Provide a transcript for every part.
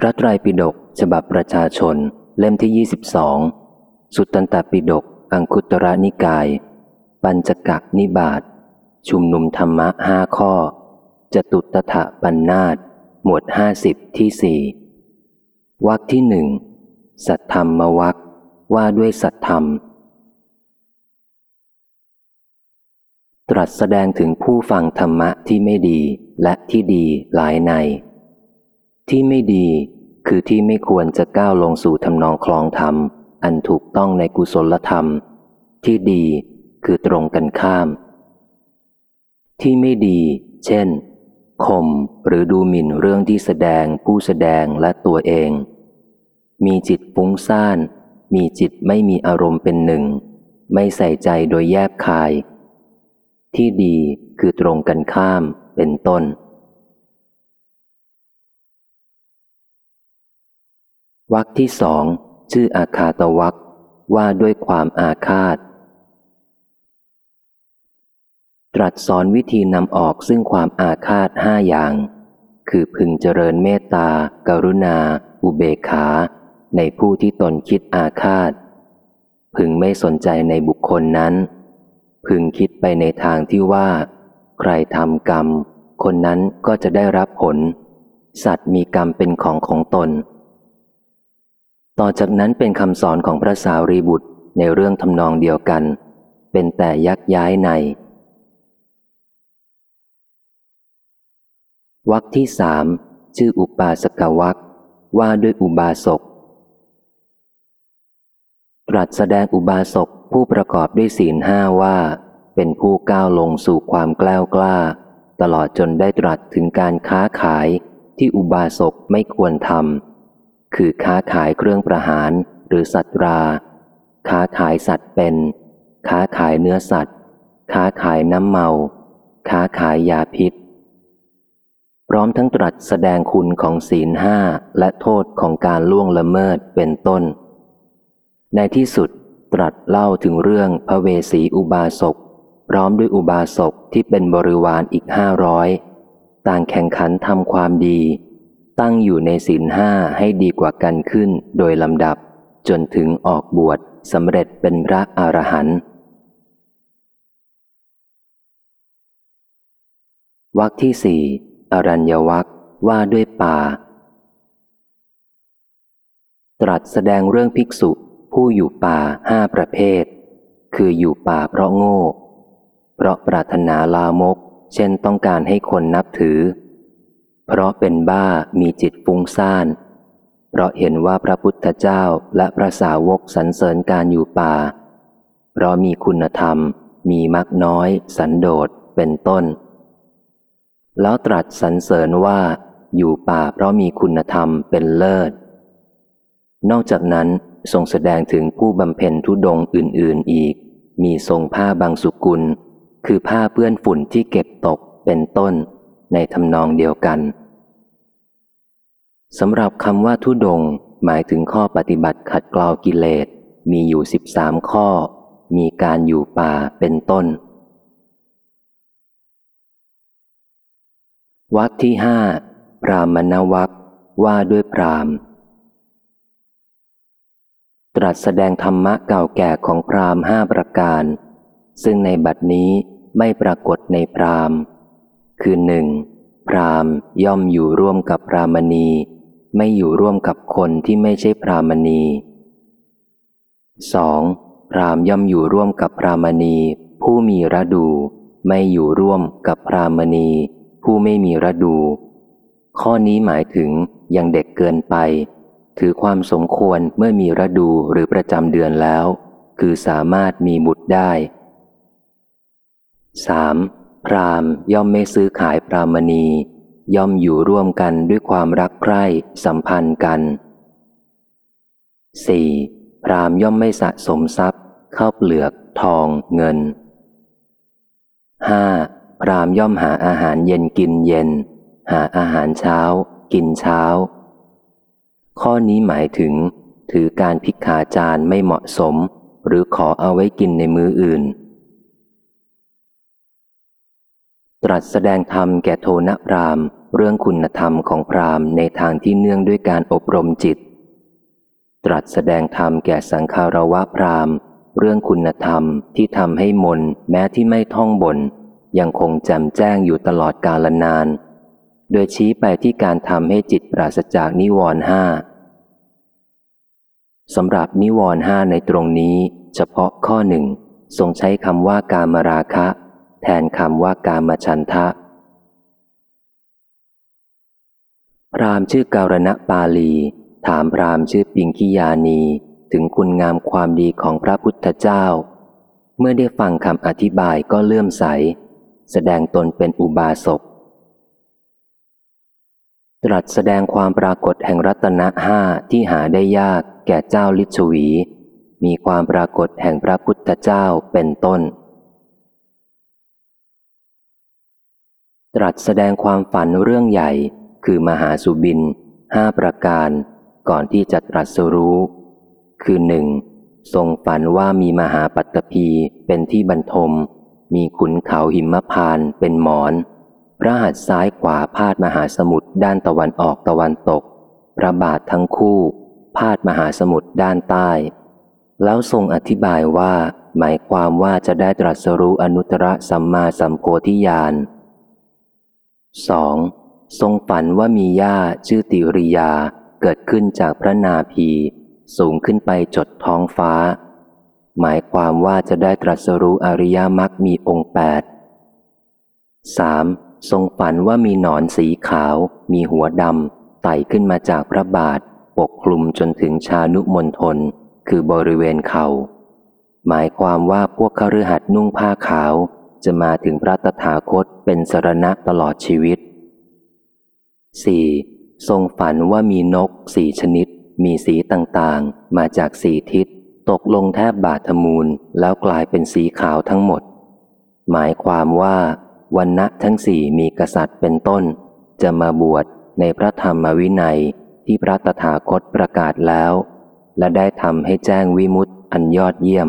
พระไตรปิฎกฉบับประชาชน เล่มที่ 22 สุตตันตปิฎกอังคุตระนิกาย ปัญจกักนิบาตชุมนุมธรรมะห้าข้อ จตุตถะปัญนาตหมวดห้าสิบที่สี่วรรคที่หนึ่งสัทธรรมวรรคว่าด้วยสัทธรรม ตรัสแสดงถึงผู้ฟังธรรมะที่ไม่ดีและที่ดีหลายใน ที่ไม่ดีคือที่ไม่ควรจะก้าวลงสู่ทำนองคลองธรรม อันถูกต้องในกุศลธรรม ที่ดีคือตรงกันข้าม ที่ไม่ดี เช่นข่มหรือดูหมิ่นเรื่องที่แสดงผู้แสดงและตัวเอง มีจิตฟุ้งซ่าน มีจิตไม่มีอารมณ์เป็นหนึ่ง ไม่ใส่ใจโดยแยบคาย ที่ดีคือตรงกันข้ามเป็นต้น วรรคที่สองชื่ออาคาตวักว่าด้วยความอาฆาต ตรัสสอนวิธีนำออกซึ่งความอาฆาตห้าอย่าง คือพึงเจริญเมตตากรุณา อุเบกขา ในผู้ที่ตนคิดอาฆาต พึงไม่สนใจในบุคคลนั้น พึงคิดไปในทางที่ว่า ใครทำกรรม คนนั้นก็จะได้รับผล สัตว์มีกรรมเป็นของของตน ต่อจากนั้นเป็นคำสอนของพระสาวรีบุตรในเรื่องทำนองเดียวกัน เป็นแต่ยักย้ายในวรรคที่สามชื่ออุปาสกวักว่าด้วยอุบาสก ตรัสแสดงอุบาสกผู้ประกอบด้วยศีลห้าว่า เป็นผู้ก้าวลงสู่ความกล้ากล้า ตลอดจนได้ตรัสถึงการค้าขายที่อุบาสกไม่ควรทำ คือค้าขายเครื่องประหารหรือสัตรา ค้าขายสัตว์เป็น ค้าขายเนื้อสัตว์ ค้าขายน้ำเมา ค้าขายยาพิษ พร้อมทั้งตรัสแสดงคุณของศีลห้าและโทษของการล่วงละเมิดเป็นต้น ในที่สุดตรัสเล่าถึงเรื่องพระเวสีอุบาสกพร้อมด้วยอุบาสกที่เป็นบริวารอีกห้าร้อยต่างแข่งขันทำความดี ตั้งอยู่ในศีลห้าให้ดีกว่ากันขึ้นโดยลำดับ จนถึงออกบวชสำเร็จเป็นพระอรหันต์วรรคที่สี่อรัญญวักว่าด้วยป่า ตรัสแสดงเรื่องภิกษุผู้อยู่ป่าห้าประเภท คืออยู่ป่าเพราะโง่ เพราะปรารถนาลามก เช่นต้องการให้คนนับถือ เพราะเป็นบ้ามีจิตฟุ้งซ่าน เพราะเห็นว่าพระพุทธเจ้าและพระสาวกสรรเสริญการอยู่ป่า เพราะมีคุณธรรม มีมักน้อย สันโดษเป็นต้น แล้วตรัสสรรเสริญว่าอยู่ป่าเพราะมีคุณธรรมเป็นเลิศ นอกจากนั้นทรงแสดงถึงผู้บำเพ็ญทุดงอื่น ๆอีก มีทรงผ้าบางสุกุล คือผ้าเปื้อนฝุ่นที่เก็บตกเป็นต้น ในทำนองเดียวกันสำหรับคำว่าทุดง หมายถึงข้อปฏิบัติขัดเกลากิเลส มีอยู่สิบสามข้อ มีการอยู่ป่าเป็นต้น วักที่ห้าพรามณวักว่าด้วยพราม ตรัสแสดงธรรมะเก่าแก่ของพรามห้าประการ ซึ่งในบัดนี้ไม่ปรากฏในพราม คือหนึ่งพรามย่อมอยู่ร่วมกับพรามณี ไม่อยู่ร่วมกับคนที่ไม่ใช่พรามณี 2. พรามย่อมอยู่ร่วมกับพรามณี ผู้มีระดู ไม่อยู่ร่วมกับพรามณี ผู้ไม่มีระดู ข้อนี้หมายถึงยังเด็กเกินไป ถือความสมควรเมื่อมีระดูหรือประจำเดือนแล้ว คือสามารถมีบุตรได้ 3. พรามย่อมไม่ซื้อขายพรามณี ย่อมอยู่ร่วมกันด้วยความรักใคร่สัมพันธ์กัน 4. พรามย่อมไม่สะสมทรัพย์ เข้าเปลือก ทอง เงิน 5. พรามย่อมหาอาหารเย็นกินเย็น หาอาหารเช้า กินเช้า ข้อนี้หมายถึง ถือการพิกขาจารไม่เหมาะสม หรือขอเอาไว้กินในมืออื่น ตรัสแสดงธรรมแก่โทนพรามเรื่องคุณธรรมของพราหมณ์ในทางที่เนื่องด้วยการอบรมจิต ตรัสแสดงธรรมแก่สังคารวะพราหมณ์เรื่องคุณธรรมที่ทำให้มนแม้ที่ไม่ท่องบน ยังคงแจ่มแจ้งอยู่ตลอดกาลนาน โดยชี้ไปที่การทำให้จิตปราศจากนิวรณ์ห้าสำหรับนิวรณ์ห้าในตรงนี้ เฉพาะข้อหนึ่งทรงใช้คำว่ากามราคะ แทนคำว่ากามฉันทะ พรามชื่อการณปาลี ถามพรามชื่อปิงคิยานีถึงคุณงามความดีของพระพุทธเจ้า เมื่อได้ฟังคำอธิบายก็เลื่อมใส แสดงตนเป็นอุบาสก ตรัสแสดงความปรากฏแห่งรัตนะห้าที่หาได้ยากแก่เจ้าลิชวี มีความปรากฏแห่งพระพุทธเจ้าเป็นต้น ตรัสแสดงความฝันเรื่องใหญ่ คือมหาสุบินห้าประการ ก่อนที่จะตรัสรู้ คือหนึ่งทรงฝันว่ามีมหาปัตตภีเป็นที่บรรทม มีขุนเขาหิมพานเป็นหมอน พระหัตถ์ซ้ายขวาพาดมหาสมุทรด้านตะวันออกตะวันตก พระบาททั้งคู่ พาดมหาสมุทรด้านใต้ แล้วทรงอธิบายว่า หมายความว่าจะได้ตรัสรู้อนุตตรสัมมาสัมโพธิญาณ 2. ทรงฝันว่ามีย่าชื่อติริยาเกิดขึ้นจากพระนาภีสูงขึ้นไปจดท้องฟ้า หมายความว่าจะได้ตรัสรู้อริยมรรคมีองค์แปด 3. ทรงฝันว่ามีหนอนสีขาว มีหัวดำไต่ขึ้นมาจากพระบาท ปกคลุมจนถึงชานุมนทน คือบริเวณเขา่าหมายความว่าพวกขรือหัดนุ่งผ้าขาว จะมาถึงพระตถาคตเป็นสรณะตลอดชีวิต 4. ทรงฝันว่ามีนกสี่ชนิด มีสีต่างๆ มาจากสีทิศ ตกลงแทบบาทมูลแล้วกลายเป็นสีขาวทั้งหมด หมายความว่าวันณะทั้งสี่มีกษัตริย์เป็นต้น จะมาบวชในพระธรรมวินัยที่พระตถาคตประกาศแล้ว และได้ทำให้แจ้งวิมุตติอันยอดเยี่ยม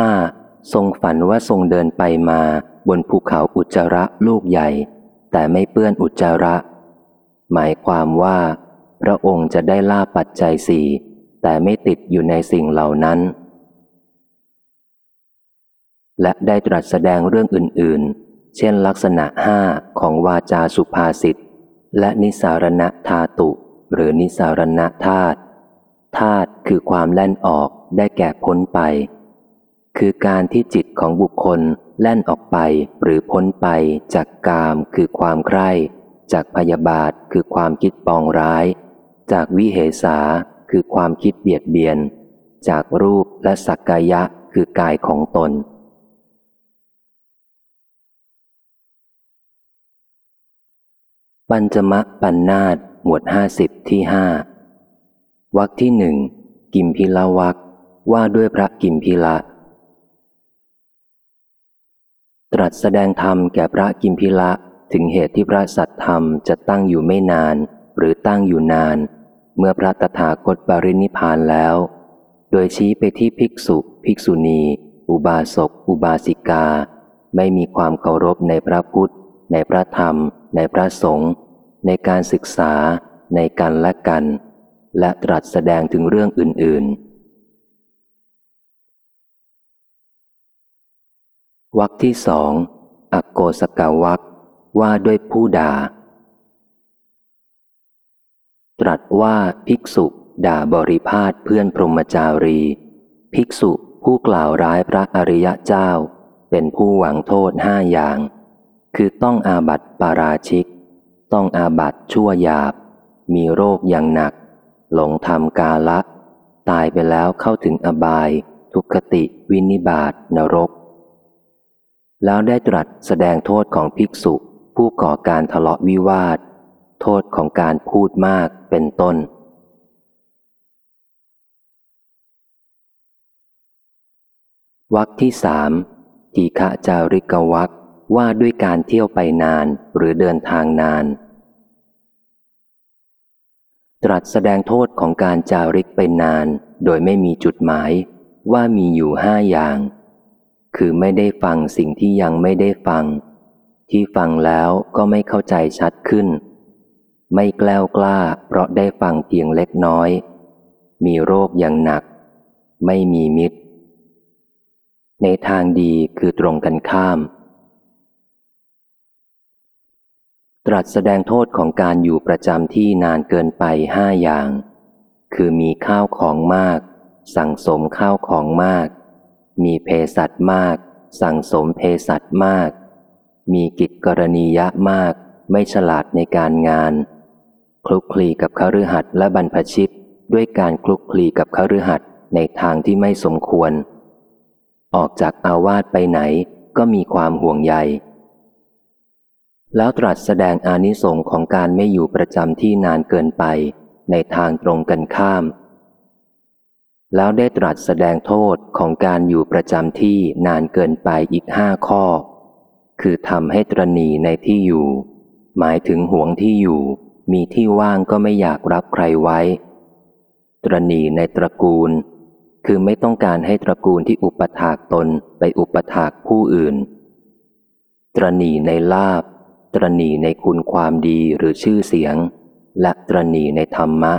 5. ทรงฝันว่าทรงเดินไปมาบนภูเขาอุจจาระลูกใหญ่ แต่ไม่เปื้อนอุจจาระ หมายความว่า พระองค์จะได้ล่าปัจจัยสี่แต่ไม่ติดอยู่ในสิ่งเหล่านั้น และได้ตรัสแสดงเรื่องอื่น ๆ เช่นลักษณะห้าของวาจาสุภาษิตและนิสารณธาตุ หรือนิสารณธาตุธาตุคือความแล่นออกได้แก่พ้นไป คือการที่จิตของบุคคลแล่นออกไปหรือพ้นไปจากกามคือความใคร่ จากพยาบาทคือความคิดปองร้าย จากวิเหสาคือความคิดเบียดเบียน จากรูปและสักกายะคือกายของตน ปัญจมะปัญนาตหมวดห้าสิบที่ห้าวักที่หนึ่งกิมพิลาวักว่าด้วยพระกิมพิละ ตรัสแสดงธรรมแก่พระกิมพิละ ถึงเหตุที่พระสัตธรรมจะตั้งอยู่ไม่นาน หรือตั้งอยู่นาน เมื่อพระตถาคตปรินิพานแล้ว โดยชี้ไปที่ภิกษุ ภิกษุณี อุบาสก อุบาสิกา ไม่มีความเคารพในพระพุทธ ในพระธรรม ในพระสงฆ์ในการศึกษา ในการและกัน และตรัสแสดงถึงเรื่องอื่น ๆ วักที่สองอโกสกาวักว่าด้วยผู้ด่า ตรัสว่าภิกษุด่าบริพาทเพื่อนพรหมจารี ภิกษุผู้กล่าวร้ายพระอริยะเจ้า เป็นผู้หวังโทษห้าอย่าง คือต้องอาบัติปาราชิก ต้องอาบัติชั่วหยาบ มีโรคอย่างหนัก หลงทำกาละ ตายไปแล้วเข้าถึงอบาย ทุกขติวินิบาตนรก แล้วได้ตรัสแสดงโทษของภิกษุ ผู้ก่อการทะเลาะวิวาท โทษของการพูดมากเป็นต้น วักที่สามทีฆะจาริกวักว่าด้วยการเที่ยวไปนานหรือเดินทางนาน ตรัสแสดงโทษของการจาริกไปนาน โดยไม่มีจุดหมายว่ามีอยู่ห้าอย่าง คือไม่ได้ฟังสิ่งที่ยังไม่ได้ฟัง ที่ฟังแล้วก็ไม่เข้าใจชัดขึ้น ไม่แกล้วกล้า เพราะได้ฟังเพียงเล็กน้อย มีโรคอย่างหนัก ไม่มีมิตร ในทางดีคือตรงกันข้าม ตรัสแสดงโทษของการอยู่ประจำที่นานเกินไปห้าอย่าง คือมีข้าวของมาก สั่งสมข้าวของมาก มีเพสัตมาก สั่งสมเพสัตมาก มีกิจกรณียะมาก ไม่ฉลาดในการงาน คลุกคลีกับคฤหัสถ์และบรรพชิต ด้วยการคลุกคลีกับคฤหัสถ์ในทางที่ไม่สมควร ออกจากอาวาสไปไหนก็มีความห่วงใย แล้วตรัสแสดงอานิสงค์ของการไม่อยู่ประจำที่นานเกินไป ในทางตรงกันข้าม แล้วได้ตรัสแสดงโทษของการอยู่ประจำที่นานเกินไปอีกห้าข้อ คือทำให้ตรณีในที่อยู่ หมายถึงห่วงที่อยู่ มีที่ว่างก็ไม่อยากรับใครไว้ ตรณีในตระกูล คือไม่ต้องการให้ตระกูลที่อุปถากตนไปอุปถากผู้อื่น ตรณีในลาบ ตรณีในคุณความดีหรือชื่อเสียง และตรณีในธรรมะ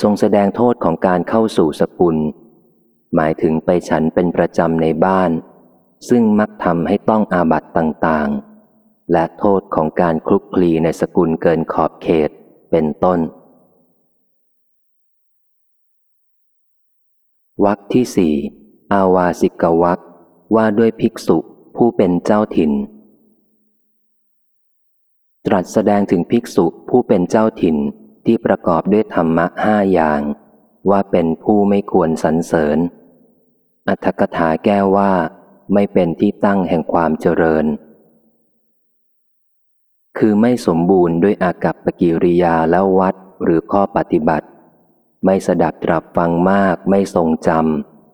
ทรงแสดงโทษของการเข้าสู่สกุล หมายถึงไปฉันเป็นประจำในบ้าน ซึ่งมักทำให้ต้องอาบัตต่างๆ และโทษของการคลุกคลีในสกุลเกินขอบเขตเป็นต้นวักที่สี่อาวาสิกวักว่าด้วยภิกษุผู้เป็นเจ้าถิ่น ตรัสแสดงถึงภิกษุผู้เป็นเจ้าถิ่น ที่ประกอบด้วยธรรมะห้าอย่าง ว่าเป็นผู้ไม่ควรสรรเสริญ อัตถกถาแก้ว่า ไม่เป็นที่ตั้งแห่งความเจริญ คือไม่สมบูรณ์ด้วยอากับปกิริยาและวัดหรือข้อปฏิบัติ ไม่สดับตรับฟังมากไม่ทรงจ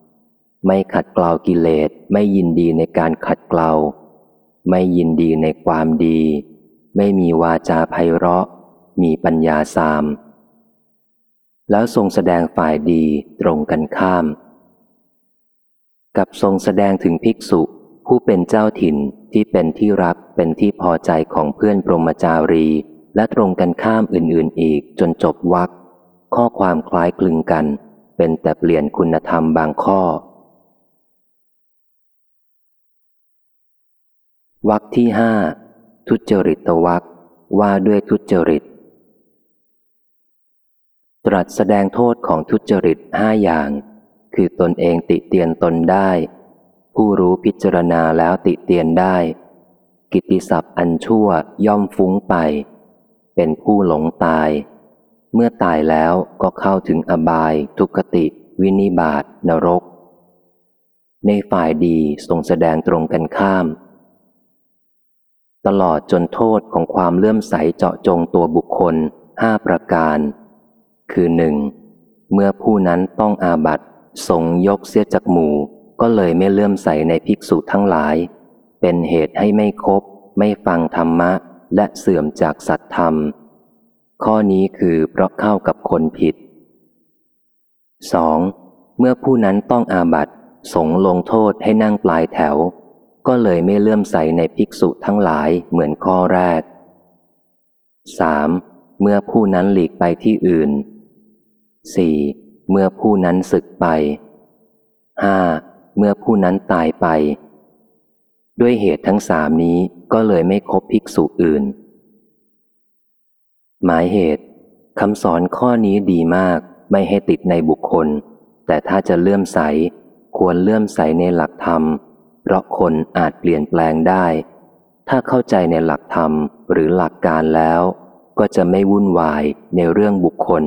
ำไม่ขัดเกลากิเลสไม่ยินดีในการขัดเกลาไม่ยินดีในความดี ไม่มีวาจาไพเราะ มีปัญญาสาม แล้วทรงแสดงฝ่ายดีตรงกันข้าม กับทรงแสดงถึงภิกษุผู้เป็นเจ้าถิ่นที่เป็นที่รักเป็นที่พอใจของเพื่อนปรมจารี และตรงกันข้ามอื่นๆอีกจนจบวักข้อความคล้ายคลึงกัน เป็นแต่เปลี่ยนคุณธรรมบางข้อวักที่ห้าทุจริตวักว่าด้วยทุจริต ตรัสแสดงโทษของทุจริตห้าอย่าง คือตนเองติเตียนตนได้ ผู้รู้พิจารณาแล้วติเตียนได้ กิตติศัพท์อันชั่วย่อมฟุ้งไป เป็นผู้หลงตาย เมื่อตายแล้วก็เข้าถึงอบาย ทุกติ วินิบาตนรก ในฝ่ายดีทรงแสดงตรงกันข้าม ตลอดจนโทษของความเลื่อมใสเจาะจงตัวบุคคลห้าประการ คือหนึ่งเมื่อผู้นั้นต้องอาบัตสงยกเสียจากหมู่ ก็เลยไม่เลื่อมใสในภิกษุทั้งหลาย เป็นเหตุให้ไม่คบ ไม่ฟังธรรมะ และเสื่อมจากสัตธรรม ข้อนี้คือเพราะเข้ากับคนผิด 2. เมื่อผู้นั้นต้องอาบัตสงลงโทษให้นั่งปลายแถว ก็เลยไม่เลื่อมใสในภิกษุทั้งหลายเหมือนข้อแรก 3. เมื่อผู้นั้นหลีกไปที่อื่น 4. เมื่อผู้นั้นศึกไป 5. เมื่อผู้นั้นตายไป ด้วยเหตุทั้งสามนี้ก็เลยไม่คบภิกษุอื่น หมายเหตุคำสอนข้อนี้ดีมากไม่ให้ติดในบุคคล แต่ถ้าจะเลื่อมใส ควรเลื่อมใสในหลักธรรม เพราะคนอาจเปลี่ยนแปลงได้ ถ้าเข้าใจในหลักธรรมหรือหลักการแล้ว ก็จะไม่วุ่นวายในเรื่องบุคคล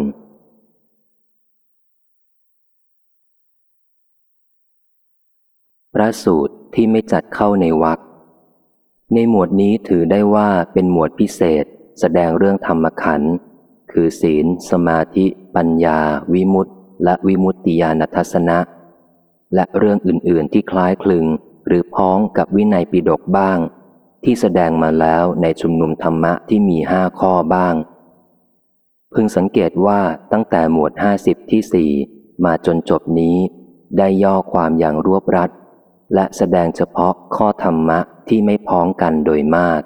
พระสูตรที่ไม่จัดเข้าในวักในหมวดนี้ถือได้ว่าเป็นหมวดพิเศษ แสดงเรื่องธรรมขันธ์คือศีล สมาธิ ปัญญา วิมุตติและวิมุตติญาณทัศนะ และเรื่องอื่น ๆ ที่คล้ายคลึง หรือพ้องกับวินัยปิฎกบ้าง ที่แสดงมาแล้วในชุมนุมธรรมะที่มีห้าข้อบ้าง พึงสังเกตว่าตั้งแต่หมวดห้าสิบที่สี่มาจนจบนี้ ได้ย่อความอย่างรวบรัด และแสดงเฉพาะข้อธรรมะที่ไม่พ้องกันโดยมาก